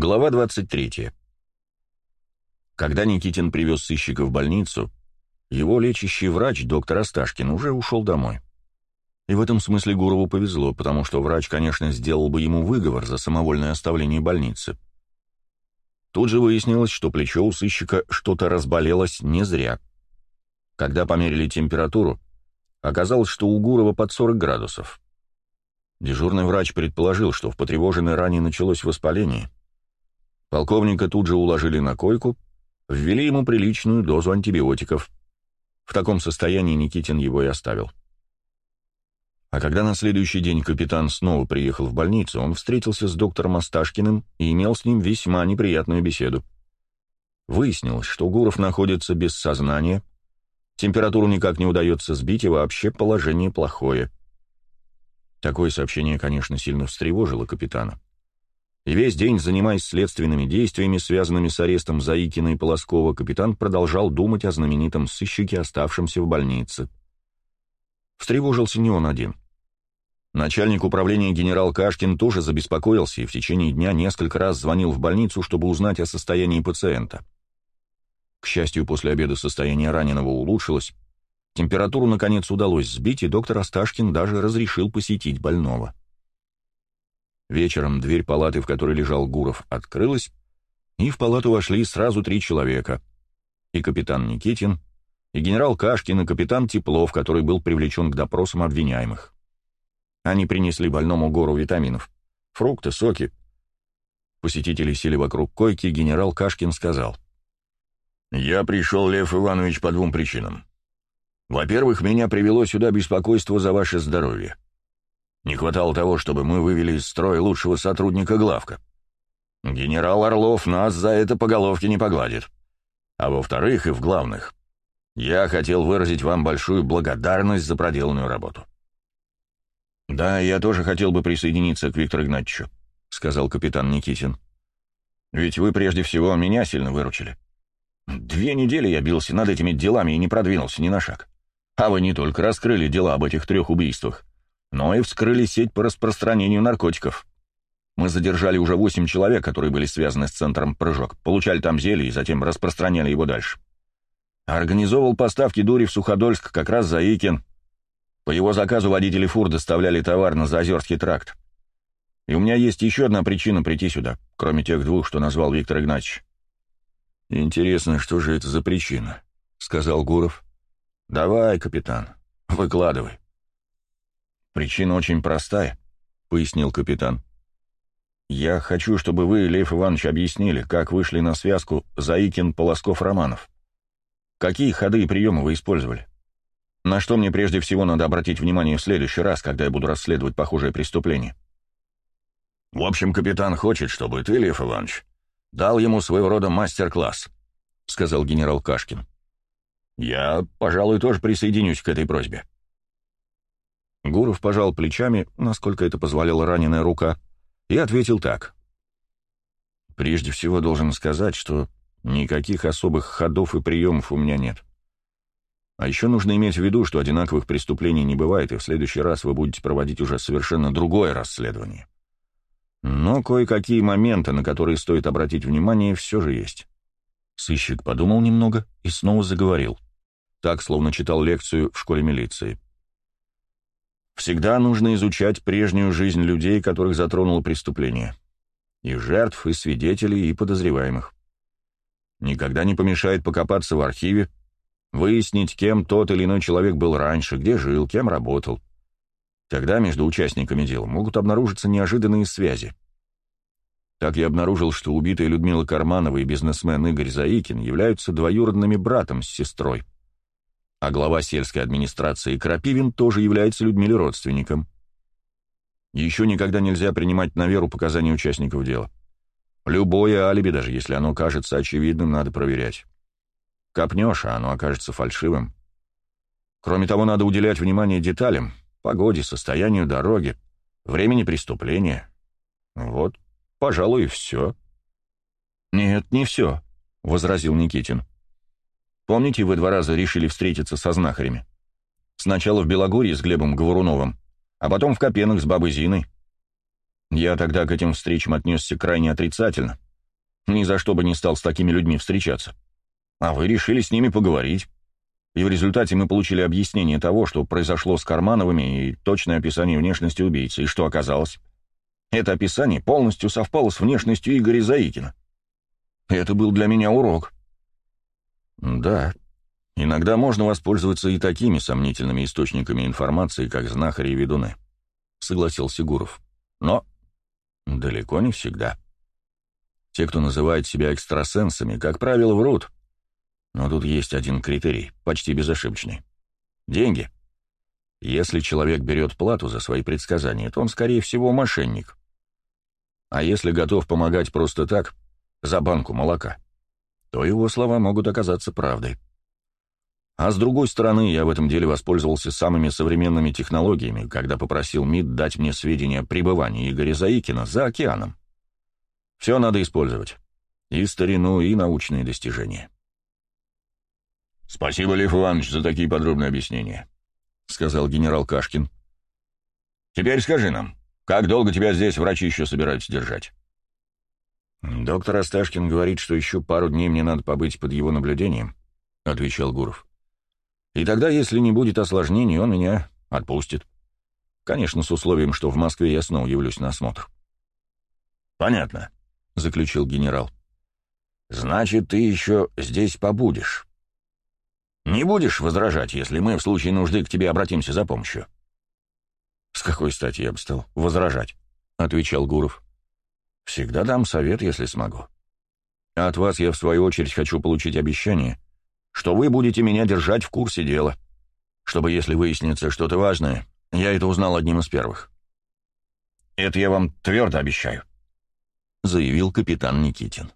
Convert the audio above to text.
Глава 23. Когда Никитин привез сыщика в больницу, его лечащий врач, доктор Асташкин, уже ушел домой. И в этом смысле Гурову повезло, потому что врач, конечно, сделал бы ему выговор за самовольное оставление больницы. Тут же выяснилось, что плечо у сыщика что-то разболелось не зря. Когда померили температуру, оказалось, что у Гурова под 40 градусов. Дежурный врач предположил, что в потревоженной ране началось воспаление — Полковника тут же уложили на койку, ввели ему приличную дозу антибиотиков. В таком состоянии Никитин его и оставил. А когда на следующий день капитан снова приехал в больницу, он встретился с доктором Осташкиным и имел с ним весьма неприятную беседу. Выяснилось, что Гуров находится без сознания, температуру никак не удается сбить, и вообще положение плохое. Такое сообщение, конечно, сильно встревожило капитана и весь день, занимаясь следственными действиями, связанными с арестом Заикина и Полоскова, капитан продолжал думать о знаменитом сыщике, оставшемся в больнице. Встревожился не он один. Начальник управления генерал Кашкин тоже забеспокоился и в течение дня несколько раз звонил в больницу, чтобы узнать о состоянии пациента. К счастью, после обеда состояние раненого улучшилось, температуру, наконец, удалось сбить, и доктор Асташкин даже разрешил посетить больного. Вечером дверь палаты, в которой лежал Гуров, открылась, и в палату вошли сразу три человека. И капитан Никитин, и генерал Кашкин, и капитан Теплов, который был привлечен к допросам обвиняемых. Они принесли больному гору витаминов. Фрукты, соки. Посетители сели вокруг койки, генерал Кашкин сказал. «Я пришел, Лев Иванович, по двум причинам. Во-первых, меня привело сюда беспокойство за ваше здоровье. Не хватало того, чтобы мы вывели из строя лучшего сотрудника главка. Генерал Орлов нас за это по головке не погладит. А во-вторых и в главных, я хотел выразить вам большую благодарность за проделанную работу. «Да, я тоже хотел бы присоединиться к Виктору Игнатьевичу», — сказал капитан Никитин. «Ведь вы прежде всего меня сильно выручили. Две недели я бился над этими делами и не продвинулся ни на шаг. А вы не только раскрыли дела об этих трех убийствах, но и вскрыли сеть по распространению наркотиков. Мы задержали уже восемь человек, которые были связаны с центром «Прыжок», получали там зелье и затем распространяли его дальше. Организовал поставки дури в Суходольск как раз Заикин. По его заказу водители фур доставляли товар на Заозерский тракт. И у меня есть еще одна причина прийти сюда, кроме тех двух, что назвал Виктор Игнатьевич. «Интересно, что же это за причина?» — сказал Гуров. «Давай, капитан, выкладывай». «Причина очень простая», — пояснил капитан. «Я хочу, чтобы вы, Лев Иванович, объяснили, как вышли на связку Заикин, Полосков, Романов. Какие ходы и приемы вы использовали? На что мне прежде всего надо обратить внимание в следующий раз, когда я буду расследовать похожее преступление?» «В общем, капитан хочет, чтобы ты, Лев Иванович, дал ему своего рода мастер-класс», — сказал генерал Кашкин. «Я, пожалуй, тоже присоединюсь к этой просьбе». Гуров пожал плечами, насколько это позволяла раненая рука, и ответил так. «Прежде всего должен сказать, что никаких особых ходов и приемов у меня нет. А еще нужно иметь в виду, что одинаковых преступлений не бывает, и в следующий раз вы будете проводить уже совершенно другое расследование. Но кое-какие моменты, на которые стоит обратить внимание, все же есть». Сыщик подумал немного и снова заговорил. Так, словно читал лекцию в школе милиции. Всегда нужно изучать прежнюю жизнь людей, которых затронуло преступление. И жертв, и свидетелей, и подозреваемых. Никогда не помешает покопаться в архиве, выяснить, кем тот или иной человек был раньше, где жил, кем работал. Тогда между участниками дела могут обнаружиться неожиданные связи. Так я обнаружил, что убитые Людмила Карманова и бизнесмен Игорь Заикин являются двоюродными братом с сестрой а глава сельской администрации Крапивин тоже является Людмиле родственником. Еще никогда нельзя принимать на веру показания участников дела. Любое алиби, даже если оно кажется очевидным, надо проверять. Копнешь, а оно окажется фальшивым. Кроме того, надо уделять внимание деталям, погоде, состоянию дороги, времени преступления. Вот, пожалуй, и все. «Нет, не все», — возразил Никитин. Помните, вы два раза решили встретиться со знахарями? Сначала в Белогорье с Глебом Говоруновым, а потом в Копенах с бабой Зиной. Я тогда к этим встречам отнесся крайне отрицательно, Ни за что бы не стал с такими людьми встречаться. А вы решили с ними поговорить. И в результате мы получили объяснение того, что произошло с Кармановыми и точное описание внешности убийцы. И что оказалось? Это описание полностью совпало с внешностью Игоря Заикина. Это был для меня урок. Да, иногда можно воспользоваться и такими сомнительными источниками информации, как знахари и ведуны, согласился Гуров. Но далеко не всегда. Те, кто называет себя экстрасенсами, как правило, врут. Но тут есть один критерий, почти безошибочный. Деньги. Если человек берет плату за свои предсказания, то он, скорее всего, мошенник. А если готов помогать просто так, за банку молока, то его слова могут оказаться правдой. А с другой стороны, я в этом деле воспользовался самыми современными технологиями, когда попросил МИД дать мне сведения о пребывании Игоря Заикина за океаном. Все надо использовать. И старину, и научные достижения. «Спасибо, Лев Иванович, за такие подробные объяснения», — сказал генерал Кашкин. «Теперь скажи нам, как долго тебя здесь врачи еще собираются держать?» «Доктор Асташкин говорит, что еще пару дней мне надо побыть под его наблюдением», — отвечал Гуров. «И тогда, если не будет осложнений, он меня отпустит. Конечно, с условием, что в Москве я снова явлюсь на осмотр». «Понятно», — заключил генерал. «Значит, ты еще здесь побудешь. Не будешь возражать, если мы в случае нужды к тебе обратимся за помощью?» «С какой стати я бы стал возражать?» — отвечал Гуров. «Всегда дам совет, если смогу. От вас я, в свою очередь, хочу получить обещание, что вы будете меня держать в курсе дела, чтобы, если выяснится что-то важное, я это узнал одним из первых. Это я вам твердо обещаю», — заявил капитан Никитин.